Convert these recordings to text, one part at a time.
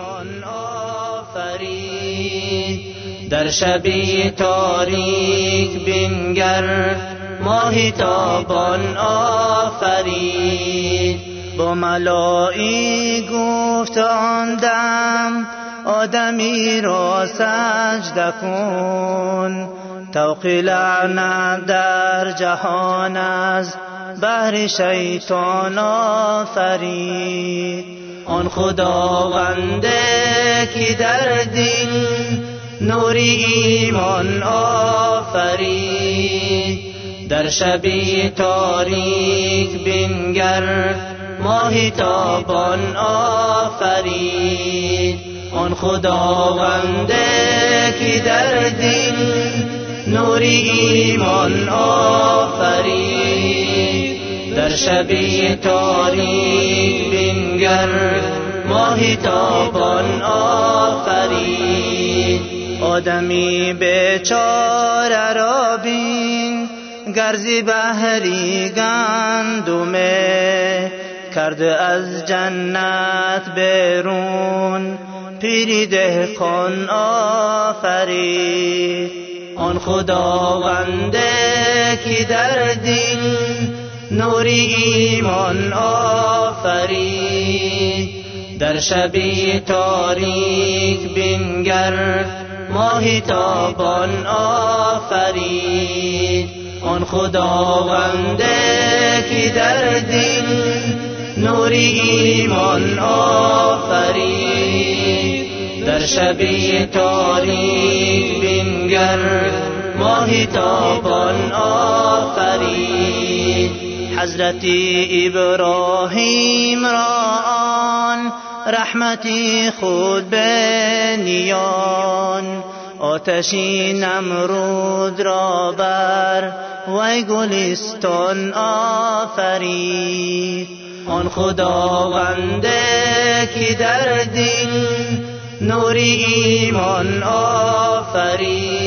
ایمان آفرید در شبی تاریک بینگر ماهی تابان آفرید با ملایی گفت آن دم آدمی را سجده کن توق لعنت در جهان از بهر شیطان آفرید آن خداونده که در دل نوری ایمان آفرید. در شبی تاریک بینگر ماهی تابان آفرید. آن خداونده که در دل نوری ایمان آفرید. در شبی تاریک بینگر ماهی تابان آفرید. آدمی بیچاره را بین گرزی بهری گندومه کرده از جنت برون پیری دهقان آفرید. آن خداونده که در دل نوری ایمان آفرید در شبی تاریک بینگر ماهی تابان آفرید آن خداونده که در دل نوری ایمان آفرید در شبی تاریک بینگر ماهی تابان آفرید حضرت ابراهیم را آن رحمتی خود بنیان آتشی نمرود را بر وی گلستان آفرید. آن خداونده که در دل نوری ایمان آفرید.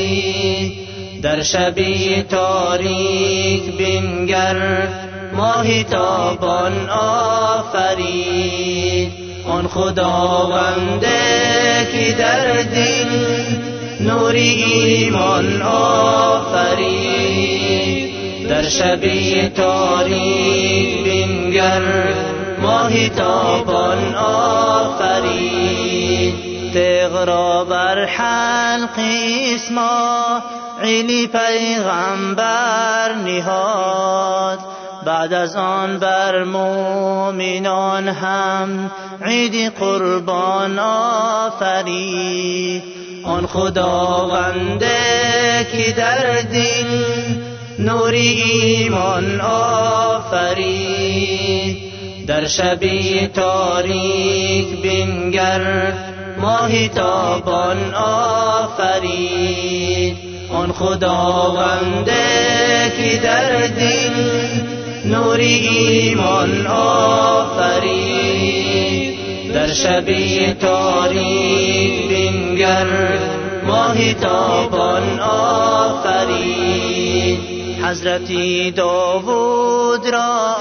در شبی تاریک بینگر ماهی تابان آفرید. آن خداونده که در دل نوری ایمان آفرید. در شبی تاریک بینگر ماهی تابان آفرید. تغرا بر حلق اسماعیلی پیغمبر نهاد. بعد از آن بر مؤمنان هم عید قربان آفرید. آن خداونده که در دل نوری ایمان آفرید. در شبی تاریک بینگر ماهی تابان آفرید. آن خداونده که در دل نوری ایمان آفرید. در شبی تاریک بینگر ماهی تابان آفرید. حضرت داوود را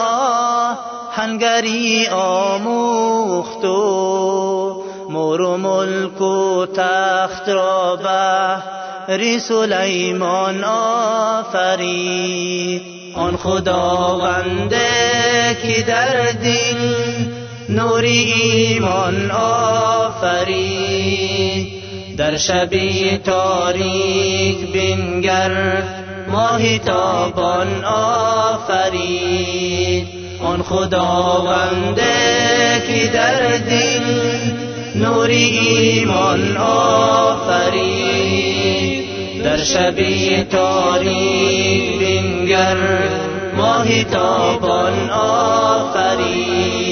هنگری آموخت و مور و ملک و تخت را بهر سلیمان آفرید. آن خداونده که در دل نوری ایمان آفرید. در شبی تاریک بینگر ماهی تابان آفرید. آن خداونده که در دل نوری ایمان آفرید. در شبی تاریک بینگر ماهی تابان آفرید.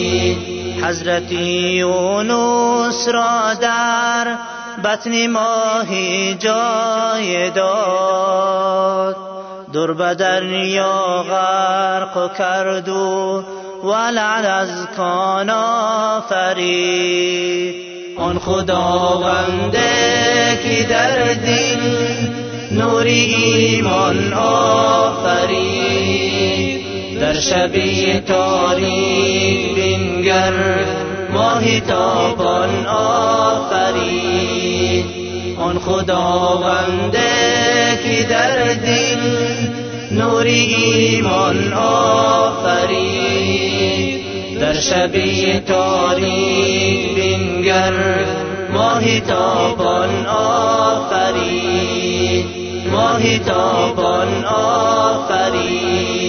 حضرت یونس را در بطن ماهی جای داد. در به دریا غرق کرد و ولعل از کان آفرید. آن خداونده که در دل نوری ایمان آفرید در شبی تاریک بینگر ماهی تابان آفرید آن خداونده که در دل نوری ایمان آفرید در شب تاریک بینگر ماه تابان آفرید ماه تابان آفرید